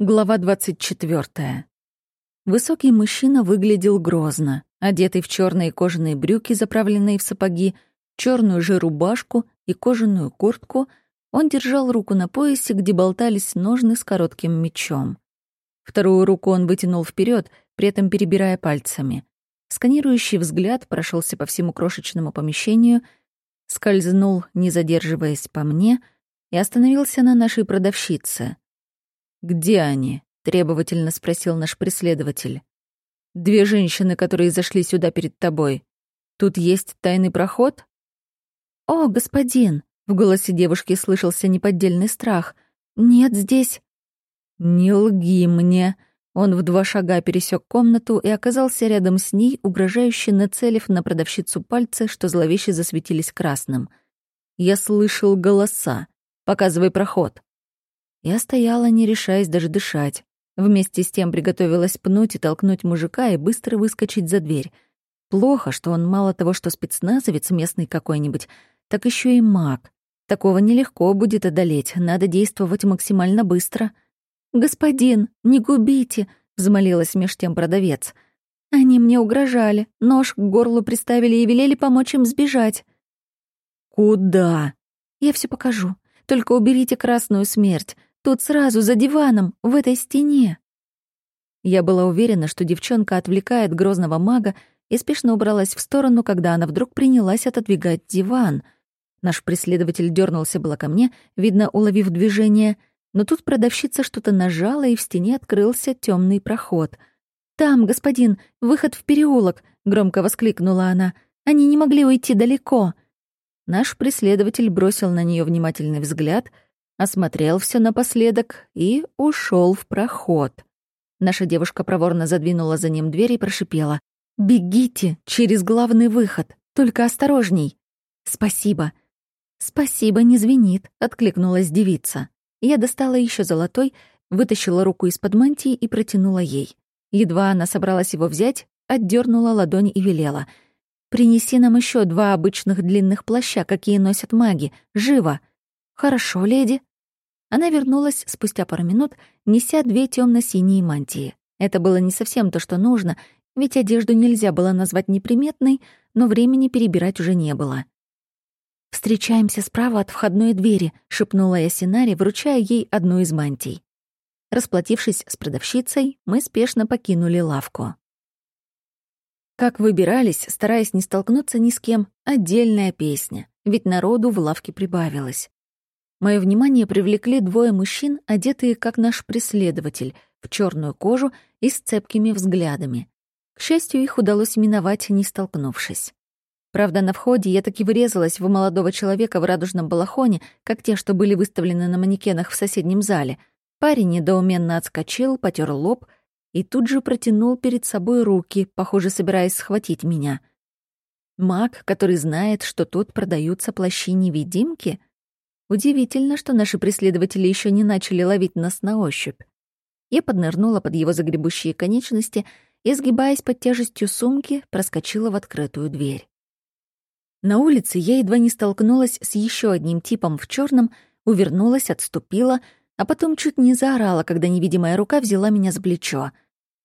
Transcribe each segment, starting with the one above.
Глава 24. Высокий мужчина выглядел грозно, одетый в черные кожаные брюки, заправленные в сапоги, черную же рубашку и кожаную куртку, он держал руку на поясе, где болтались ножны с коротким мечом. Вторую руку он вытянул вперед, при этом перебирая пальцами. Сканирующий взгляд прошелся по всему крошечному помещению, скользнул, не задерживаясь по мне, и остановился на нашей продавщице — «Где они?» — требовательно спросил наш преследователь. «Две женщины, которые зашли сюда перед тобой. Тут есть тайный проход?» «О, господин!» — в голосе девушки слышался неподдельный страх. «Нет здесь...» «Не лги мне!» Он в два шага пересек комнату и оказался рядом с ней, угрожающе нацелив на продавщицу пальцы, что зловеще засветились красным. «Я слышал голоса. Показывай проход». Я стояла, не решаясь даже дышать. Вместе с тем приготовилась пнуть и толкнуть мужика и быстро выскочить за дверь. Плохо, что он мало того, что спецназовец местный какой-нибудь, так еще и маг. Такого нелегко будет одолеть, надо действовать максимально быстро. «Господин, не губите!» — взмолилась меж тем продавец. «Они мне угрожали, нож к горлу приставили и велели помочь им сбежать». «Куда?» «Я все покажу. Только уберите красную смерть. Тут сразу, за диваном, в этой стене». Я была уверена, что девчонка отвлекает грозного мага и спешно убралась в сторону, когда она вдруг принялась отодвигать диван. Наш преследователь дернулся было ко мне, видно, уловив движение, но тут продавщица что-то нажала, и в стене открылся темный проход. «Там, господин, выход в переулок!» — громко воскликнула она. «Они не могли уйти далеко!» Наш преследователь бросил на нее внимательный взгляд — осмотрел все напоследок и ушел в проход. Наша девушка проворно задвинула за ним дверь и прошипела. «Бегите через главный выход, только осторожней». «Спасибо». «Спасибо, не звенит», — откликнулась девица. Я достала еще золотой, вытащила руку из-под мантии и протянула ей. Едва она собралась его взять, отдернула ладонь и велела. «Принеси нам еще два обычных длинных плаща, какие носят маги. Живо!» «Хорошо, леди», она вернулась спустя пару минут, неся две темно синие мантии. Это было не совсем то, что нужно, ведь одежду нельзя было назвать неприметной, но времени перебирать уже не было. «Встречаемся справа от входной двери», — шепнула я Синаре, вручая ей одну из мантий. Расплатившись с продавщицей, мы спешно покинули лавку. Как выбирались, стараясь не столкнуться ни с кем, отдельная песня, ведь народу в лавке прибавилось. Мое внимание привлекли двое мужчин, одетые как наш преследователь, в черную кожу и с цепкими взглядами. К счастью, их удалось миновать, не столкнувшись. Правда, на входе я таки врезалась в молодого человека в радужном балахоне, как те, что были выставлены на манекенах в соседнем зале. Парень недоуменно отскочил, потер лоб и тут же протянул перед собой руки, похоже, собираясь схватить меня. Маг, который знает, что тут продаются плащи-невидимки — Удивительно, что наши преследователи еще не начали ловить нас на ощупь. Я поднырнула под его загребущие конечности и, сгибаясь под тяжестью сумки, проскочила в открытую дверь. На улице я едва не столкнулась с еще одним типом в черном, увернулась, отступила, а потом чуть не заорала, когда невидимая рука взяла меня за плечо.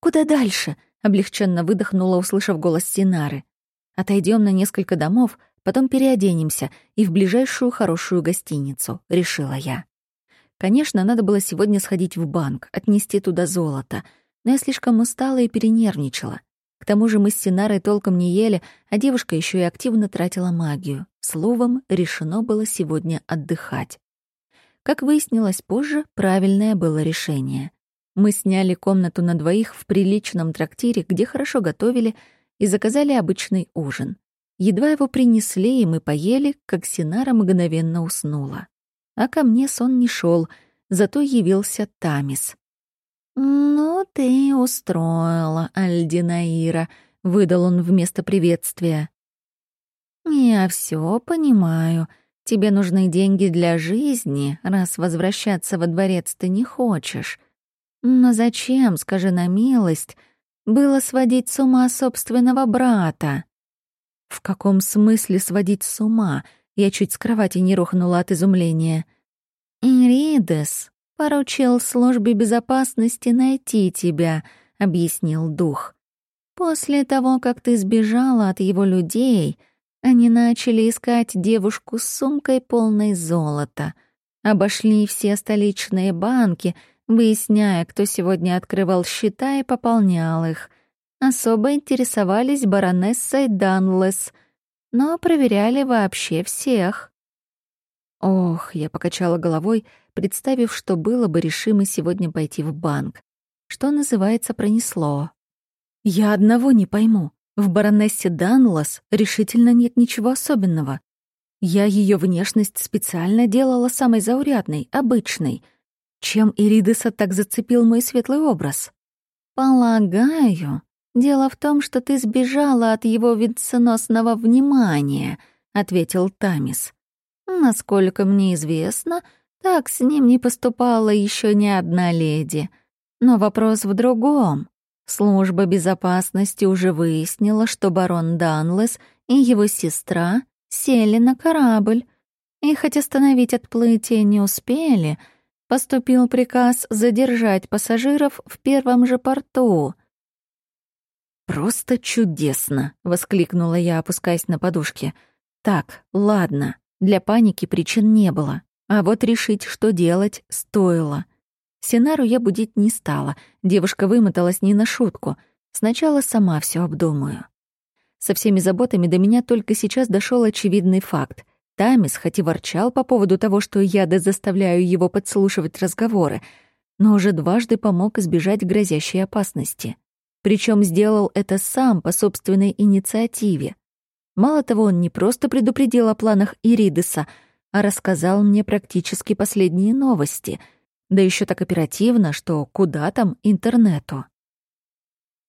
«Куда дальше?» — облегченно выдохнула, услышав голос Синары. «Отойдем на несколько домов, Потом переоденемся и в ближайшую хорошую гостиницу, решила я. Конечно, надо было сегодня сходить в банк, отнести туда золото, но я слишком устала и перенервничала. К тому же мы с Синарой толком не ели, а девушка еще и активно тратила магию. Словом, решено было сегодня отдыхать. Как выяснилось позже, правильное было решение. Мы сняли комнату на двоих в приличном трактире, где хорошо готовили, и заказали обычный ужин. Едва его принесли, и мы поели, как Синара мгновенно уснула. А ко мне сон не шел, зато явился Тамис. «Ну, ты устроила, Альдинаира», — выдал он вместо приветствия. «Я все понимаю. Тебе нужны деньги для жизни, раз возвращаться во дворец ты не хочешь. Но зачем, скажи на милость, было сводить с ума собственного брата?» В каком смысле сводить с ума? Я чуть с кровати не рухнула от изумления. «Иридес, «Поручил службе безопасности найти тебя», — объяснил дух. «После того, как ты сбежала от его людей, они начали искать девушку с сумкой полной золота. Обошли все столичные банки, выясняя, кто сегодня открывал счета и пополнял их. Особо интересовались баронессой Данлес, но проверяли вообще всех. Ох, я покачала головой, представив, что было бы решимо сегодня пойти в банк. Что называется, пронесло. Я одного не пойму. В баронессе Данлас решительно нет ничего особенного. Я ее внешность специально делала самой заурядной, обычной. Чем Иридеса так зацепил мой светлый образ? Полагаю, дело в том, что ты сбежала от его венценосного внимания, ответил Тамис. Насколько мне известно, так с ним не поступала еще ни одна леди. Но вопрос в другом. Служба безопасности уже выяснила, что барон Данлес и его сестра сели на корабль. И хоть остановить отплытие не успели, поступил приказ задержать пассажиров в первом же порту. «Просто чудесно!» — воскликнула я, опускаясь на подушке. «Так, ладно, для паники причин не было, а вот решить, что делать, стоило». Синару я будить не стала. Девушка вымоталась не на шутку. Сначала сама все обдумаю. Со всеми заботами до меня только сейчас дошел очевидный факт. Тамис хоть и ворчал по поводу того, что я заставляю его подслушивать разговоры, но уже дважды помог избежать грозящей опасности. Причем сделал это сам по собственной инициативе. Мало того, он не просто предупредил о планах Иридеса, а рассказал мне практически последние новости — да еще так оперативно, что куда там интернету.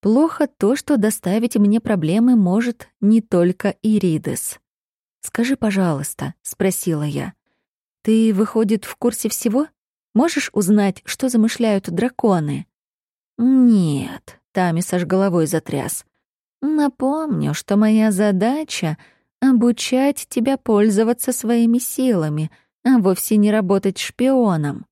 Плохо то, что доставить мне проблемы может не только Иридес. «Скажи, пожалуйста», — спросила я, — «ты, выходит, в курсе всего? Можешь узнать, что замышляют драконы?» «Нет», — Тамис аж головой затряс. «Напомню, что моя задача — обучать тебя пользоваться своими силами, а вовсе не работать шпионом.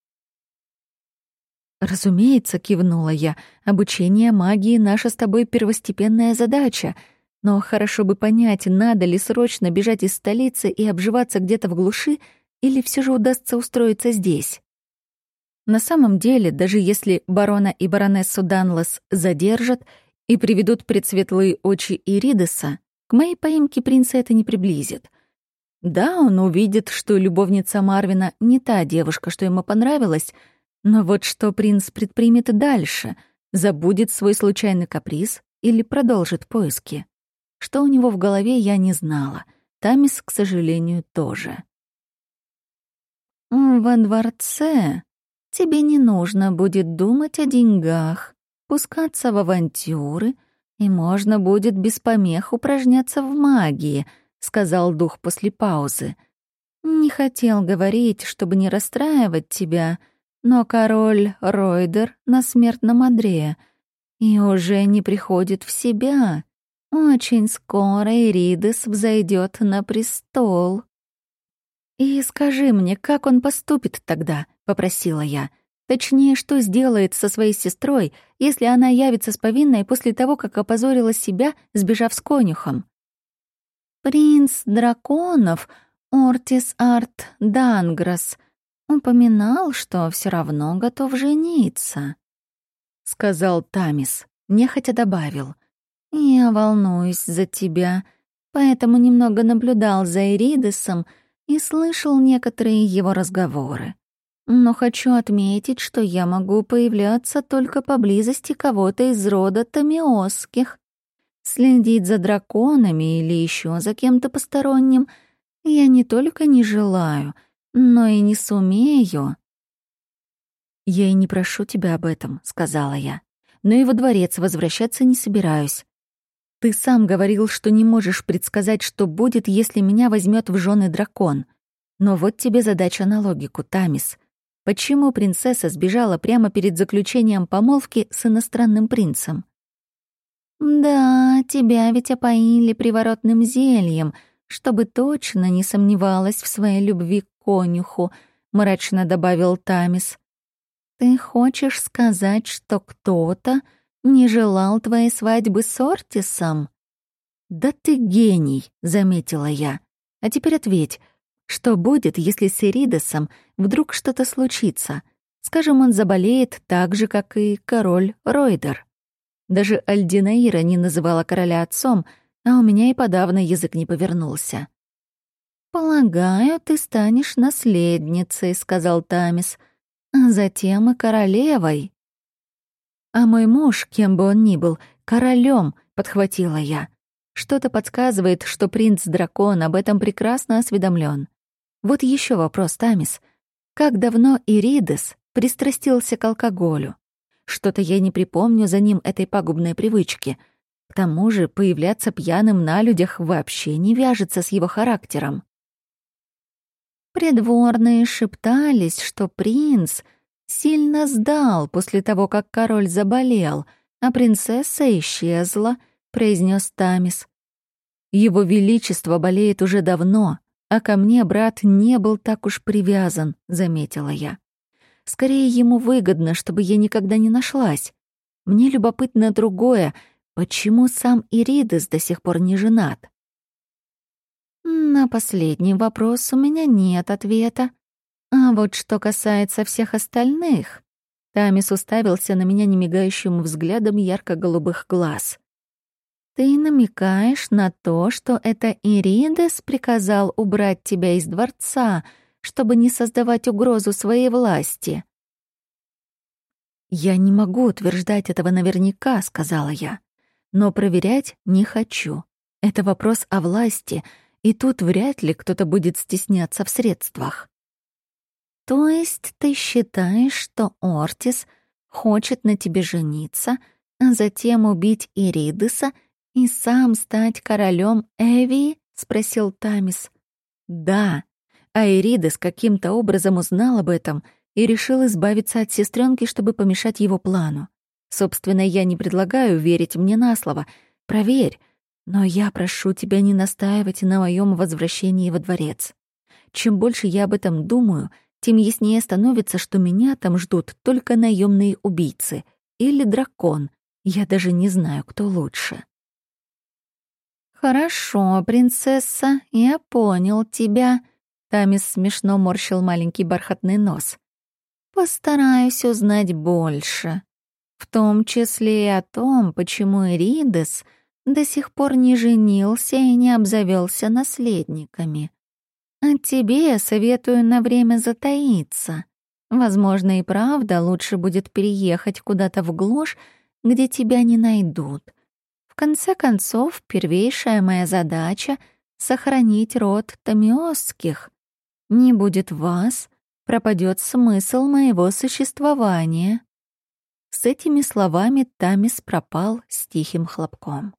«Разумеется», — кивнула я, — «обучение магии — наша с тобой первостепенная задача. Но хорошо бы понять, надо ли срочно бежать из столицы и обживаться где-то в глуши, или все же удастся устроиться здесь». На самом деле, даже если барона и баронессу Данлас задержат и приведут пред светлые очи Иридеса, к моей поимке принца это не приблизит. Да, он увидит, что любовница Марвина не та девушка, что ему понравилась — но вот что принц предпримет дальше? Забудет свой случайный каприз или продолжит поиски? Что у него в голове, я не знала. Тамис, к сожалению, тоже. «Во дворце тебе не нужно будет думать о деньгах, пускаться в авантюры, и можно будет без помех упражняться в магии», — сказал дух после паузы. «Не хотел говорить, чтобы не расстраивать тебя», — но король Ройдер на смертном одре и уже не приходит в себя. Очень скоро Иридес взойдет на престол. «И скажи мне, как он поступит тогда?» — попросила я. Точнее, что сделает со своей сестрой, если она явится с повинной после того, как опозорила себя, сбежав с конюхом. «Принц драконов Ортис Арт Данграс», упоминал, что все равно готов жениться», — сказал Тамис, нехотя добавил. «Я волнуюсь за тебя, поэтому немного наблюдал за Иридесом и слышал некоторые его разговоры. Но хочу отметить, что я могу появляться только поблизости кого-то из рода Томиосских. Следить за драконами или еще за кем-то посторонним я не только не желаю — но и не сумею. «Я и не прошу тебя об этом», — сказала я. «Но и во дворец возвращаться не собираюсь. Ты сам говорил, что не можешь предсказать, что будет, если меня возьмет в жены дракон. Но вот тебе задача на логику, Тамис. Почему принцесса сбежала прямо перед заключением помолвки с иностранным принцем?» «Да, тебя ведь опоили приворотным зельем», чтобы точно не сомневалась в своей любви к конюху», — мрачно добавил Тамис. Ты хочешь сказать, что кто-то не желал твоей свадьбы с Ортисом? Да ты гений, заметила я. А теперь ответь, что будет, если с Эридосом вдруг что-то случится? Скажем, он заболеет так же, как и король Ройдер. Даже Альдинаира не называла короля отцом, а у меня и подавно язык не повернулся. «Полагаю, ты станешь наследницей», — сказал Тамис, «а затем и королевой». «А мой муж, кем бы он ни был, королем», — подхватила я. Что-то подсказывает, что принц-дракон об этом прекрасно осведомлен. Вот еще вопрос, Тамис. Как давно Иридес пристрастился к алкоголю? Что-то я не припомню за ним этой пагубной привычки. К тому же появляться пьяным на людях вообще не вяжется с его характером. Придворные шептались, что принц сильно сдал после того, как король заболел, а принцесса исчезла, произнес Тамис. Его величество болеет уже давно, а ко мне брат не был так уж привязан, заметила я. Скорее ему выгодно, чтобы я никогда не нашлась. Мне любопытно другое, почему сам Иридес до сих пор не женат. На последний вопрос у меня нет ответа. А вот что касается всех остальных... Тамис уставился на меня немигающим взглядом ярко-голубых глаз. «Ты намекаешь на то, что это Иридес приказал убрать тебя из дворца, чтобы не создавать угрозу своей власти?» «Я не могу утверждать этого наверняка», — сказала я. «Но проверять не хочу. Это вопрос о власти, и тут вряд ли кто-то будет стесняться в средствах. То есть ты считаешь, что Ортис хочет на тебе жениться, а затем убить Иридеса и сам стать королем Эвии? спросил Тамис. Да. А Иридес каким-то образом узнал об этом и решил избавиться от сестренки, чтобы помешать его плану. Собственно, я не предлагаю верить мне на слово. Проверь, но я прошу тебя не настаивать на моем возвращении во дворец. Чем больше я об этом думаю, тем яснее становится, что меня там ждут только наемные убийцы или дракон. Я даже не знаю, кто лучше. «Хорошо, принцесса, я понял тебя», — Тамис смешно морщил маленький бархатный нос. «Постараюсь узнать больше, в том числе и о том, почему Иридес — до сих пор не женился и не обзавелся наследниками. А тебе советую на время затаиться. Возможно, и правда лучше будет переехать куда-то в глушь, где тебя не найдут. В конце концов, первейшая моя задача — сохранить род Томиосских. Не будет вас, пропадет смысл моего существования. С этими словами Тамис пропал с тихим хлопком.